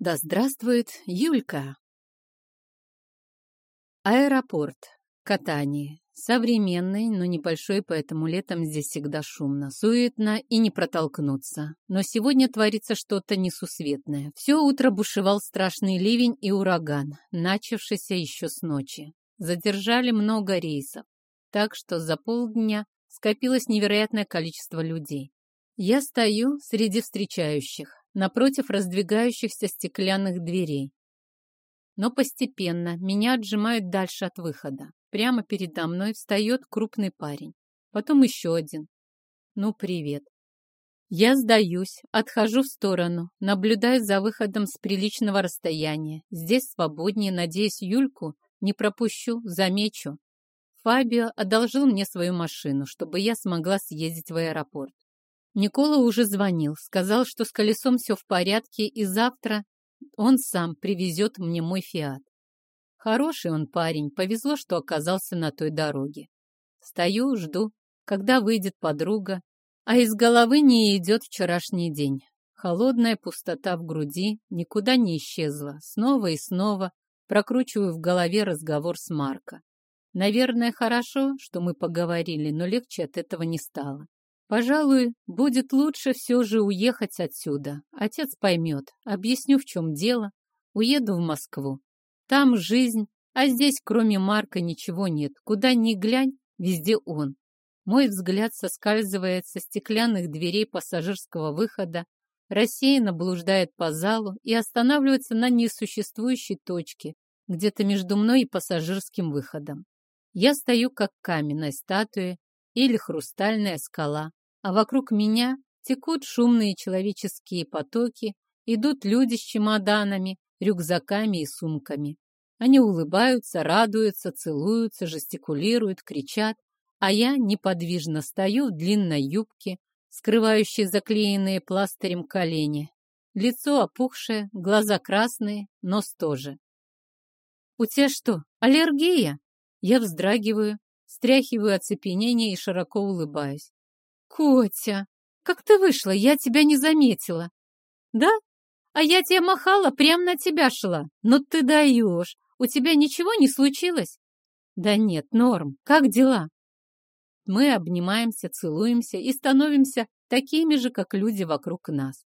Да здравствует Юлька! Аэропорт. Катание. Современный, но небольшой, поэтому летом здесь всегда шумно, суетно и не протолкнуться. Но сегодня творится что-то несусветное. Все утро бушевал страшный ливень и ураган, начавшийся еще с ночи. Задержали много рейсов, так что за полдня скопилось невероятное количество людей. Я стою среди встречающих, напротив раздвигающихся стеклянных дверей. Но постепенно меня отжимают дальше от выхода. Прямо передо мной встает крупный парень. Потом еще один. Ну, привет. Я сдаюсь, отхожу в сторону, наблюдаю за выходом с приличного расстояния. Здесь свободнее, надеюсь, Юльку не пропущу, замечу. Фабио одолжил мне свою машину, чтобы я смогла съездить в аэропорт. Никола уже звонил, сказал, что с колесом все в порядке, и завтра он сам привезет мне мой фиат. Хороший он парень, повезло, что оказался на той дороге. Стою, жду, когда выйдет подруга, а из головы не идет вчерашний день. Холодная пустота в груди никуда не исчезла. Снова и снова прокручиваю в голове разговор с Марко. Наверное, хорошо, что мы поговорили, но легче от этого не стало. Пожалуй, будет лучше все же уехать отсюда. Отец поймет, объясню, в чем дело. Уеду в Москву. Там жизнь, а здесь кроме Марка ничего нет. Куда ни глянь, везде он. Мой взгляд соскальзывает со стеклянных дверей пассажирского выхода, рассеянно блуждает по залу и останавливается на несуществующей точке, где-то между мной и пассажирским выходом. Я стою, как каменная статуя или хрустальная скала, а вокруг меня текут шумные человеческие потоки, идут люди с чемоданами, рюкзаками и сумками. Они улыбаются, радуются, целуются, жестикулируют, кричат, а я неподвижно стою в длинной юбке, скрывающей заклеенные пластырем колени. Лицо опухшее, глаза красные, нос тоже. «У тебя что, аллергия?» Я вздрагиваю, стряхиваю оцепенение и широко улыбаюсь. «Котя, как ты вышла? Я тебя не заметила». «Да? А я тебе махала, прямо на тебя шла. Но ты даешь. У тебя ничего не случилось? Да нет, норм. Как дела? Мы обнимаемся, целуемся и становимся такими же, как люди вокруг нас.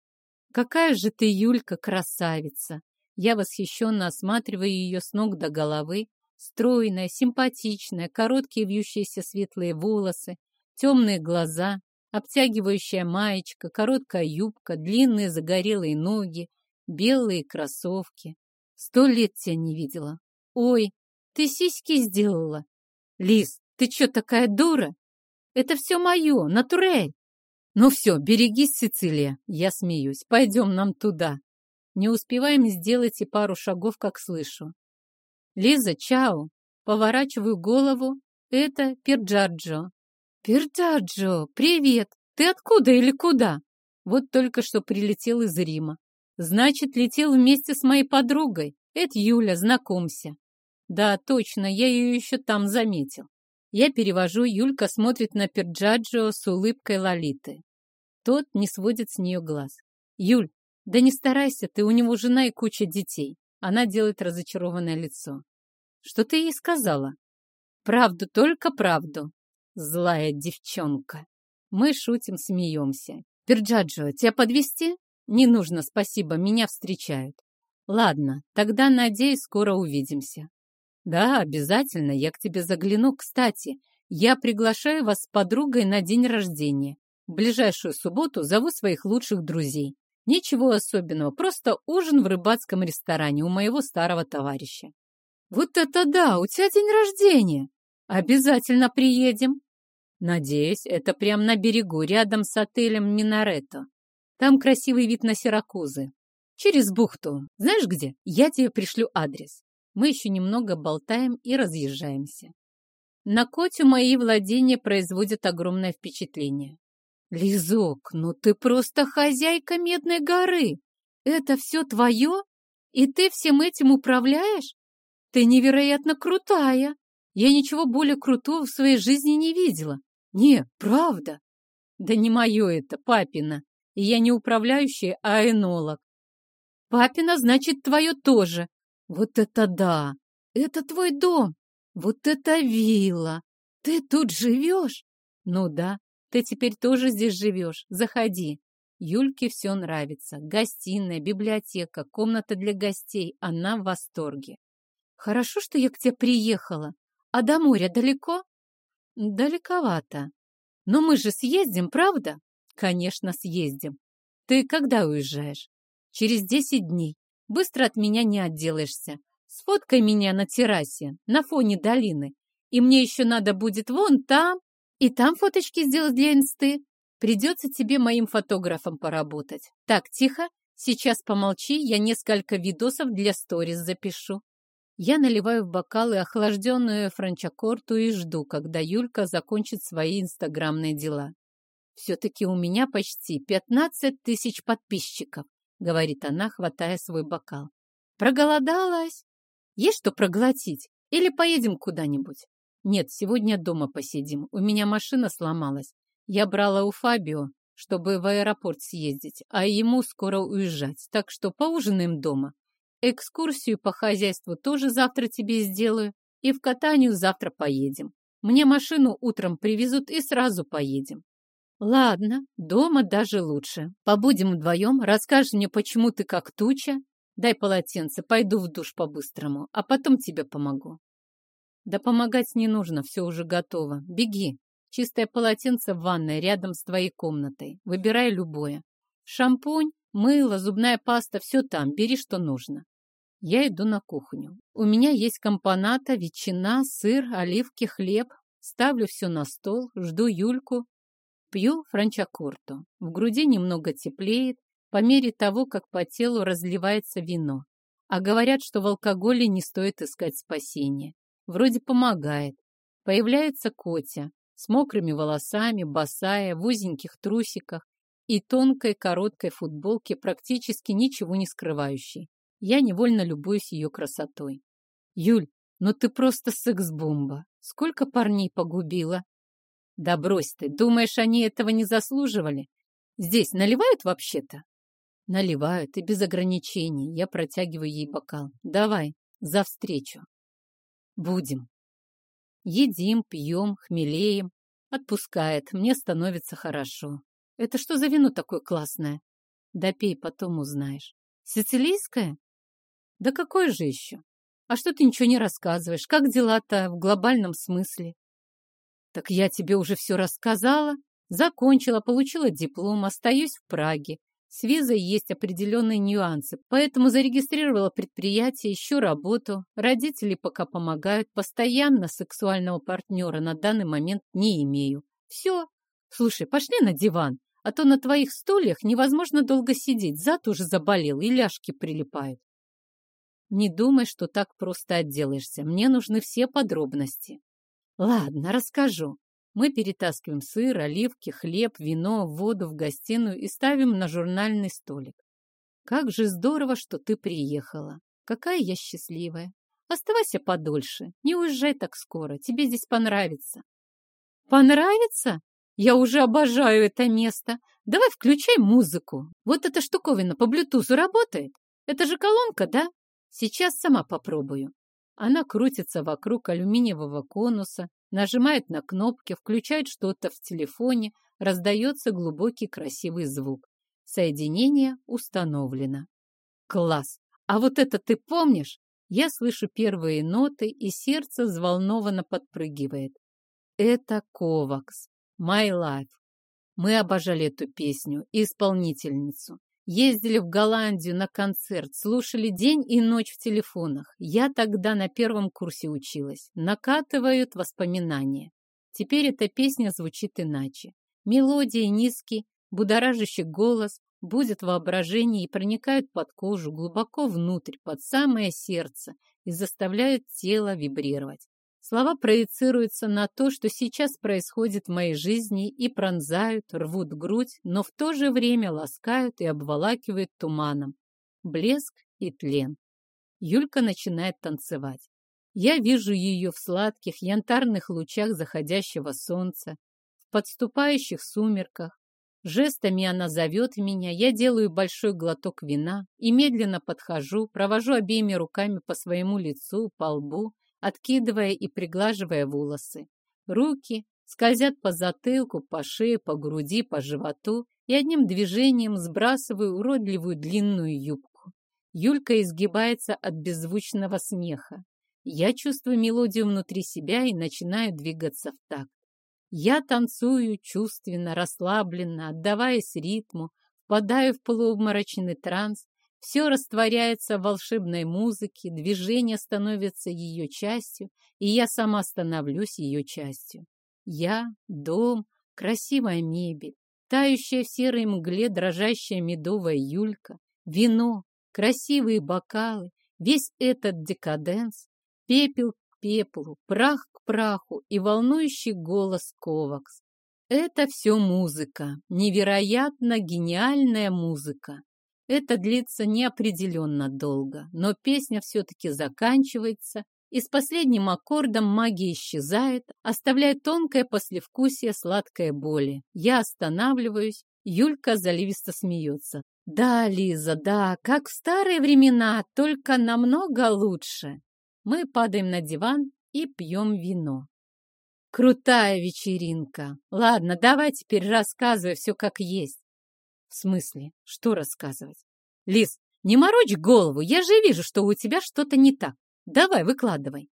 Какая же ты, Юлька, красавица! Я восхищенно осматриваю ее с ног до головы. Стройная, симпатичная, короткие вьющиеся светлые волосы, темные глаза, обтягивающая маечка, короткая юбка, длинные загорелые ноги, белые кроссовки. Сто лет тебя не видела. Ой, ты сиськи сделала. Лиз, ты что, такая дура? Это все мое, натурель. Ну все, берегись, Сицилия. Я смеюсь. Пойдем нам туда. Не успеваем сделать и пару шагов, как слышу. Лиза, чао. Поворачиваю голову. Это Перджаджо. «Пердаджо, привет! Ты откуда или куда?» Вот только что прилетел из Рима. Значит, летел вместе с моей подругой. Это Юля, знакомься. Да, точно, я ее еще там заметил. Я перевожу, Юлька смотрит на Перджаджо с улыбкой Лолиты. Тот не сводит с нее глаз. Юль, да не старайся, ты у него жена и куча детей. Она делает разочарованное лицо. Что ты ей сказала? Правду, только правду. Злая девчонка. Мы шутим, смеемся. Перджаджо, тебя подвести? Не нужно, спасибо, меня встречают. Ладно, тогда, надеюсь, скоро увидимся. Да, обязательно, я к тебе загляну. Кстати, я приглашаю вас с подругой на день рождения. В ближайшую субботу зову своих лучших друзей. Ничего особенного, просто ужин в рыбацком ресторане у моего старого товарища. Вот это да, у тебя день рождения! Обязательно приедем. Надеюсь, это прямо на берегу, рядом с отелем Минаретто. Там красивый вид на Сиракузы. Через бухту. Знаешь где? Я тебе пришлю адрес. Мы еще немного болтаем и разъезжаемся. На Котю мои владения производят огромное впечатление. Лизок, ну ты просто хозяйка Медной горы. Это все твое? И ты всем этим управляешь? Ты невероятно крутая. Я ничего более крутого в своей жизни не видела. Не, правда. Да не мое это, папина. Я не управляющий, а энолог. Папина, значит, твое тоже. Вот это да! Это твой дом! Вот это вилла! Ты тут живешь? Ну да, ты теперь тоже здесь живешь. Заходи. Юльке все нравится. Гостиная, библиотека, комната для гостей. Она в восторге. Хорошо, что я к тебе приехала. А до моря далеко? Далековато. Но мы же съездим, правда? Конечно, съездим. Ты когда уезжаешь? Через десять дней. Быстро от меня не отделаешься. Сфоткай меня на террасе, на фоне долины. И мне еще надо будет вон там и там фоточки сделать для инсты. Придется тебе моим фотографом поработать. Так, тихо, сейчас помолчи, я несколько видосов для сторис запишу. Я наливаю в бокалы охлажденную франчакорту и жду, когда Юлька закончит свои инстаграмные дела. Все-таки у меня почти 15 тысяч подписчиков, говорит она, хватая свой бокал. Проголодалась? Есть что проглотить? Или поедем куда-нибудь? Нет, сегодня дома посидим. У меня машина сломалась. Я брала у Фабио, чтобы в аэропорт съездить, а ему скоро уезжать, так что поужинаем дома. Экскурсию по хозяйству тоже завтра тебе сделаю, и в катанию завтра поедем. Мне машину утром привезут и сразу поедем. Ладно, дома даже лучше. Побудем вдвоем, расскажешь мне, почему ты как туча. Дай полотенце, пойду в душ по-быстрому, а потом тебе помогу. Да помогать не нужно, все уже готово. Беги, Чистое полотенце в ванной рядом с твоей комнатой. Выбирай любое. Шампунь, мыло, зубная паста, все там. Бери, что нужно. Я иду на кухню. У меня есть компоната, ветчина, сыр, оливки, хлеб. Ставлю все на стол, жду Юльку. Пью франчакорту. В груди немного теплеет, по мере того, как по телу разливается вино. А говорят, что в алкоголе не стоит искать спасения. Вроде помогает. Появляется Котя с мокрыми волосами, босая, в узеньких трусиках и тонкой короткой футболке, практически ничего не скрывающей. Я невольно любуюсь ее красотой. «Юль, ну ты просто секс-бомба! Сколько парней погубила!» «Да брось ты! Думаешь, они этого не заслуживали? Здесь наливают вообще-то?» «Наливают, и без ограничений. Я протягиваю ей бокал. Давай, за встречу!» «Будем!» Едим, пьем, хмелеем. Отпускает, мне становится хорошо. Это что за вино такое классное? Да пей, потом узнаешь. Сицилийское? Да какое же еще? А что ты ничего не рассказываешь? Как дела-то в глобальном смысле? Так я тебе уже все рассказала. Закончила, получила диплом, остаюсь в Праге. С визой есть определенные нюансы, поэтому зарегистрировала предприятие, ищу работу. Родители пока помогают, постоянно сексуального партнера на данный момент не имею. Все. Слушай, пошли на диван, а то на твоих стульях невозможно долго сидеть, зад уже заболел и ляжки прилипают. Не думай, что так просто отделаешься. Мне нужны все подробности. Ладно, расскажу. Мы перетаскиваем сыр, оливки, хлеб, вино, воду в гостиную и ставим на журнальный столик. Как же здорово, что ты приехала. Какая я счастливая. Оставайся подольше. Не уезжай так скоро. Тебе здесь понравится. Понравится? Я уже обожаю это место. Давай включай музыку. Вот эта штуковина по блютузу работает. Это же колонка, да? Сейчас сама попробую. Она крутится вокруг алюминиевого конуса, нажимает на кнопки, включает что-то в телефоне, раздается глубокий красивый звук. Соединение установлено. Класс! А вот это ты помнишь? Я слышу первые ноты, и сердце взволнованно подпрыгивает. Это Ковакс. My Life. Мы обожали эту песню и исполнительницу. Ездили в Голландию на концерт, слушали день и ночь в телефонах. Я тогда на первом курсе училась. Накатывают воспоминания. Теперь эта песня звучит иначе. Мелодия низкий, будоражащий голос, будет воображение и проникают под кожу, глубоко внутрь, под самое сердце и заставляют тело вибрировать. Слова проецируются на то, что сейчас происходит в моей жизни и пронзают, рвут грудь, но в то же время ласкают и обволакивают туманом. Блеск и тлен. Юлька начинает танцевать. Я вижу ее в сладких янтарных лучах заходящего солнца, в подступающих сумерках. Жестами она зовет меня, я делаю большой глоток вина и медленно подхожу, провожу обеими руками по своему лицу, по лбу, откидывая и приглаживая волосы. Руки скользят по затылку, по шее, по груди, по животу и одним движением сбрасываю уродливую длинную юбку. Юлька изгибается от беззвучного смеха. Я чувствую мелодию внутри себя и начинаю двигаться в такт. Я танцую чувственно, расслабленно, отдаваясь ритму, впадаю в полуобморочный транс, все растворяется в волшебной музыке, движение становится ее частью, и я сама становлюсь ее частью. Я, дом, красивая мебель, тающая в серой мгле дрожащая медовая юлька, вино, красивые бокалы, весь этот декаденс, пепел к пеплу, прах праху и волнующий голос Ковакс. Это все музыка, невероятно гениальная музыка. Это длится неопределенно долго, но песня все-таки заканчивается, и с последним аккордом магия исчезает, оставляя тонкое послевкусие сладкой боли. Я останавливаюсь, Юлька заливисто смеется. «Да, Лиза, да, как в старые времена, только намного лучше». Мы падаем на диван и пьем вино. Крутая вечеринка. Ладно, давай теперь рассказывай все как есть. В смысле? Что рассказывать? Лиз, не морочь голову, я же вижу, что у тебя что-то не так. Давай, выкладывай.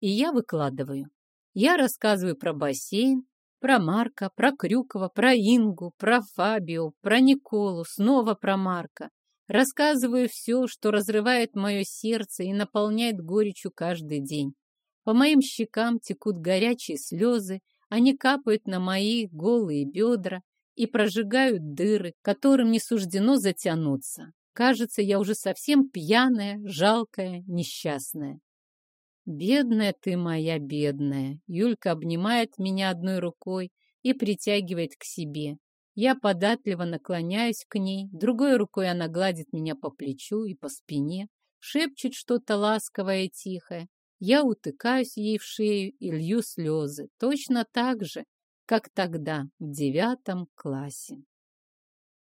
И я выкладываю. Я рассказываю про бассейн, про Марка, про Крюкова, про Ингу, про Фабио, про Николу, снова про Марка. Рассказываю все, что разрывает мое сердце и наполняет горечью каждый день. По моим щекам текут горячие слезы, они капают на мои голые бедра и прожигают дыры, которым не суждено затянуться. Кажется, я уже совсем пьяная, жалкая, несчастная. «Бедная ты моя, бедная!» Юлька обнимает меня одной рукой и притягивает к себе. Я податливо наклоняюсь к ней, другой рукой она гладит меня по плечу и по спине, шепчет что-то ласковое и тихое, я утыкаюсь ей в шею и лью слезы, точно так же, как тогда, в девятом классе.